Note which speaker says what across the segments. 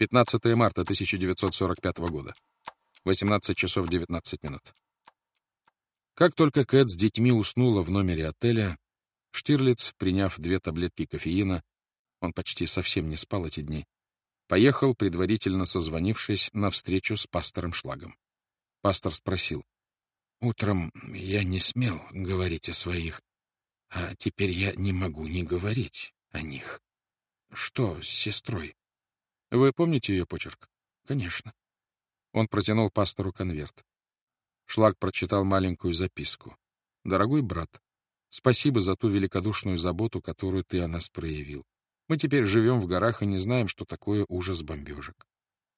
Speaker 1: 15 марта 1945 года. 18 часов 19 минут. Как только Кэт с детьми уснула в номере отеля, Штирлиц, приняв две таблетки кофеина, он почти совсем не спал эти дни, поехал, предварительно созвонившись, на встречу с пастором Шлагом. Пастор спросил. «Утром я не смел говорить о своих, а теперь я не могу не говорить о них. Что с сестрой?» «Вы помните ее почерк?» «Конечно». Он протянул пастору конверт. Шлаг прочитал маленькую записку. «Дорогой брат, спасибо за ту великодушную заботу, которую ты о нас проявил. Мы теперь живем в горах и не знаем, что такое ужас бомбежек.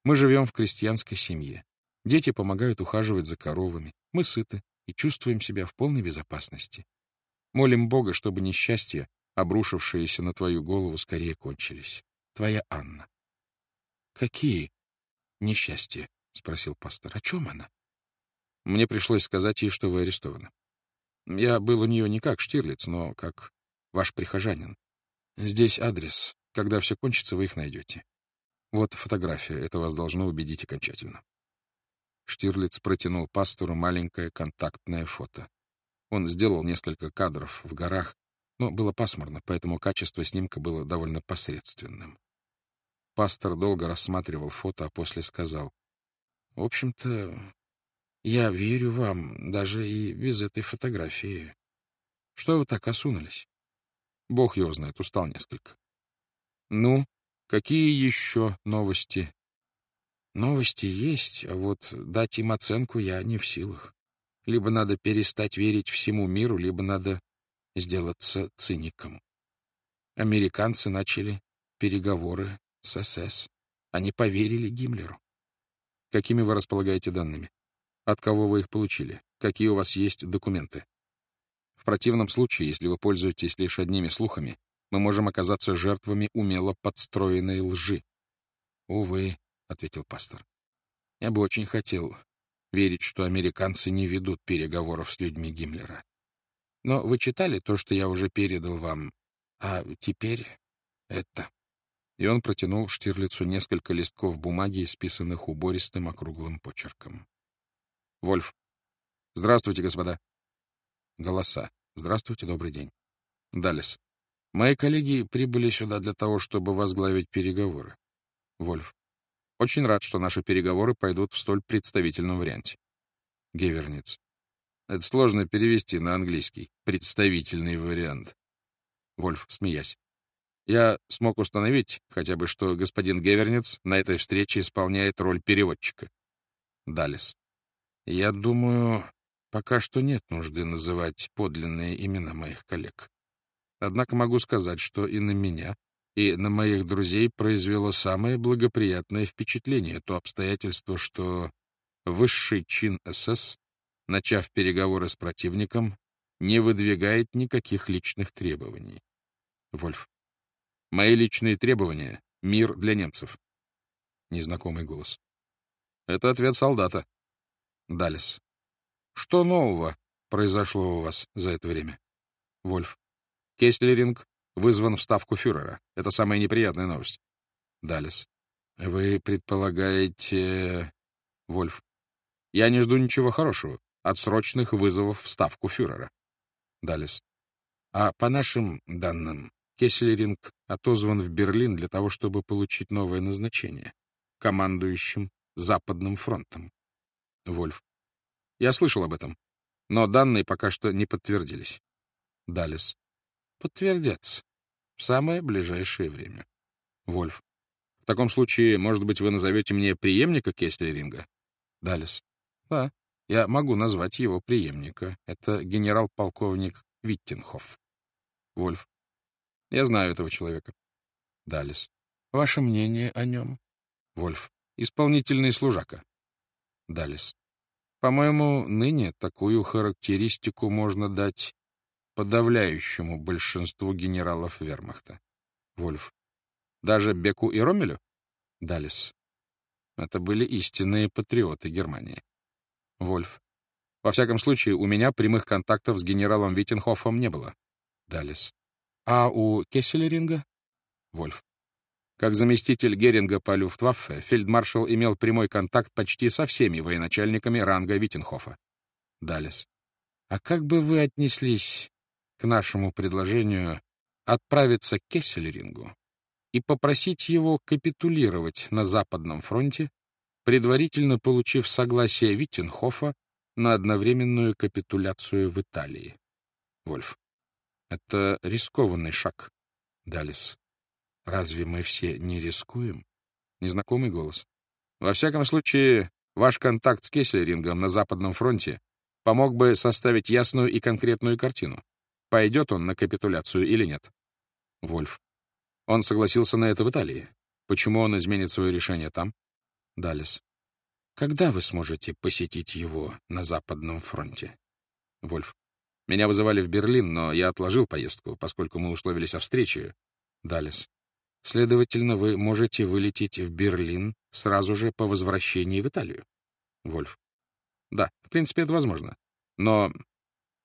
Speaker 1: Мы живем в крестьянской семье. Дети помогают ухаживать за коровами. Мы сыты и чувствуем себя в полной безопасности. Молим Бога, чтобы несчастья, обрушившиеся на твою голову, скорее кончились. Твоя Анна. — Какие несчастья? — спросил пастор. — О чем она? Мне пришлось сказать ей, что вы арестованы. Я был у нее не как Штирлиц, но как ваш прихожанин. Здесь адрес. Когда все кончится, вы их найдете. Вот фотография. Это вас должно убедить окончательно. Штирлиц протянул пастору маленькое контактное фото. Он сделал несколько кадров в горах, но было пасмурно, поэтому качество снимка было довольно посредственным. Пастор долго рассматривал фото, а после сказал, «В общем-то, я верю вам даже и без этой фотографии. Что вы так осунулись? Бог его знает, устал несколько. Ну, какие еще новости? Новости есть, а вот дать им оценку я не в силах. Либо надо перестать верить всему миру, либо надо сделаться циником. Американцы начали переговоры с СС. Они поверили Гиммлеру. Какими вы располагаете данными? От кого вы их получили? Какие у вас есть документы? В противном случае, если вы пользуетесь лишь одними слухами, мы можем оказаться жертвами умело подстроенной лжи. — Увы, — ответил пастор. — Я бы очень хотел верить, что американцы не ведут переговоров с людьми Гиммлера. Но вы читали то, что я уже передал вам, а теперь это. И он протянул Штирлицу несколько листков бумаги, исписанных убористым округлым почерком. Вольф. Здравствуйте, господа. Голоса. Здравствуйте, добрый день. Далес. Мои коллеги прибыли сюда для того, чтобы возглавить переговоры. Вольф. Очень рад, что наши переговоры пойдут в столь представительном варианте. Геверниц. Это сложно перевести на английский. Представительный вариант. Вольф, смеясь. Я смог установить хотя бы, что господин Геверниц на этой встрече исполняет роль переводчика. Далес. Я думаю, Пока что нет нужды называть подлинные имена моих коллег. Однако могу сказать, что и на меня, и на моих друзей произвело самое благоприятное впечатление то обстоятельство, что высший чин СС, начав переговоры с противником, не выдвигает никаких личных требований. Вольф. Мои личные требования — мир для немцев. Незнакомый голос. Это ответ солдата. Далес. Что нового произошло у вас за это время? Вольф. Кесслеринг вызван в ставку фюрера. Это самая неприятная новость. Далес. Вы предполагаете... Вольф. Я не жду ничего хорошего от срочных вызовов в ставку фюрера. Далес. А по нашим данным, Кесслеринг отозван в Берлин для того, чтобы получить новое назначение — командующим Западным фронтом. Вольф. Я слышал об этом, но данные пока что не подтвердились. Далес. Подтвердятся. В самое ближайшее время. Вольф. В таком случае, может быть, вы назовете мне преемника Кеслеринга? Далес. Да, я могу назвать его преемника. Это генерал-полковник Виттенхоф. Вольф. Я знаю этого человека. Далес. Ваше мнение о нем? Вольф. Исполнительный служака. Далес. По-моему, ныне такую характеристику можно дать подавляющему большинству генералов вермахта. Вольф. Даже Беку и Ромелю? Далис. Это были истинные патриоты Германии. Вольф. Во всяком случае, у меня прямых контактов с генералом Виттенхофом не было. Далис. А у Кесселеринга? Вольф. Как заместитель Геринга по Люфтваффе, фельдмаршал имел прямой контакт почти со всеми военачальниками ранга Виттенхофа. Далес. А как бы вы отнеслись к нашему предложению отправиться к Кессельрингу и попросить его капитулировать на Западном фронте, предварительно получив согласие Виттенхофа на одновременную капитуляцию в Италии? Вольф. Это рискованный шаг. Далис. Разве мы все не рискуем? Незнакомый голос. Во всяком случае, ваш контакт с Кессельрингом на Западном фронте помог бы составить ясную и конкретную картину. Пойдет он на капитуляцию или нет? Вольф. Он согласился на это в Италии. Почему он изменит свое решение там? Далис. Когда вы сможете посетить его на Западном фронте? Вольф. Меня вызывали в Берлин, но я отложил поездку, поскольку мы условились о встрече. Далис. Следовательно, вы можете вылететь в Берлин сразу же по возвращении в Италию. Вольф. Да, в принципе, это возможно. Но,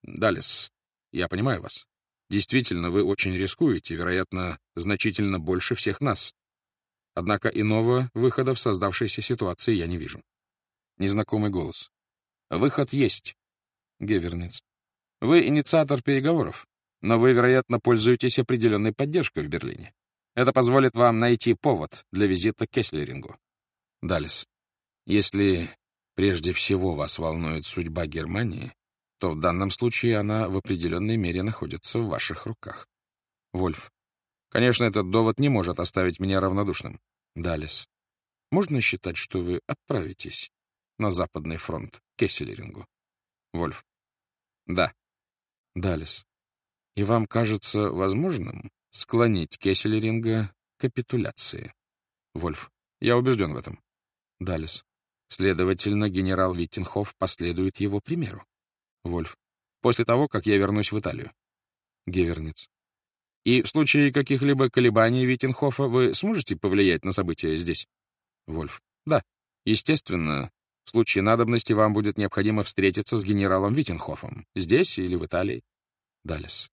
Speaker 1: Далис, я понимаю вас. Действительно, вы очень рискуете, вероятно, значительно больше всех нас. Однако иного выхода в создавшейся ситуации я не вижу. Незнакомый голос. Выход есть. Геверниц. Вы инициатор переговоров, но вы, вероятно, пользуетесь определенной поддержкой в Берлине. Это позволит вам найти повод для визита к Кеслерингу. Далис. Если прежде всего вас волнует судьба Германии, то в данном случае она в определенной мере находится в ваших руках. Вольф. Конечно, этот довод не может оставить меня равнодушным. Далис. Можно считать, что вы отправитесь на Западный фронт к Кесселерингу? Вольф. Да. Далис. И вам кажется возможным склонить Кесселеринга к капитуляции? Вольф. Я убежден в этом. Далис. Следовательно, генерал Виттенхоф последует его примеру. Вольф. После того, как я вернусь в Италию. Геверниц. И в случае каких-либо колебаний Виттенхофа вы сможете повлиять на события здесь? Вольф. Да. Естественно, в случае надобности вам будет необходимо встретиться с генералом Виттенхофом. Здесь или в Италии. Далес.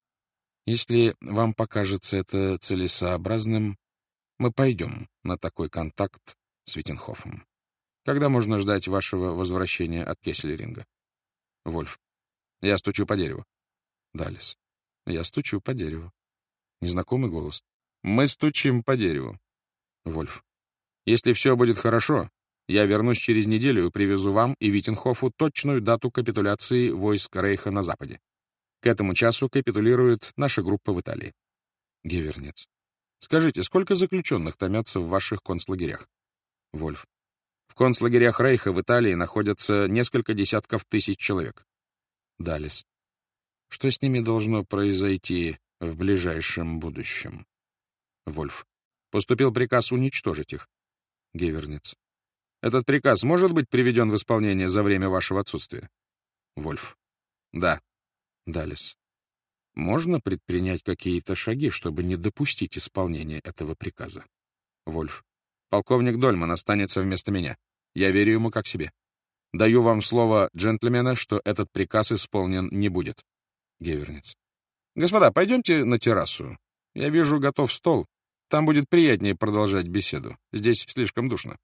Speaker 1: Если вам покажется это целесообразным, мы пойдем на такой контакт с Виттенхофом. Когда можно ждать вашего возвращения от Кесселеринга? Вольф. Я стучу по дереву. Далис. Я стучу по дереву. Незнакомый голос. Мы стучим по дереву. Вольф. Если все будет хорошо, я вернусь через неделю и привезу вам и Виттенхофу точную дату капитуляции войск Рейха на Западе. К этому часу капитулирует наша группа в Италии. Гевернец. Скажите, сколько заключенных томятся в ваших концлагерях? Вольф. В концлагерях Рейха в Италии находятся несколько десятков тысяч человек. Далис. Что с ними должно произойти в ближайшем будущем? Вольф. Поступил приказ уничтожить их. Геверниц. Этот приказ может быть приведен в исполнение за время вашего отсутствия? Вольф. Да. Далис. Можно предпринять какие-то шаги, чтобы не допустить исполнения этого приказа? Вольф. Полковник Дольман останется вместо меня. Я верю ему как себе. Даю вам слово джентльмена, что этот приказ исполнен не будет. Геверниц. Господа, пойдемте на террасу. Я вижу, готов стол. Там будет приятнее продолжать беседу. Здесь слишком душно.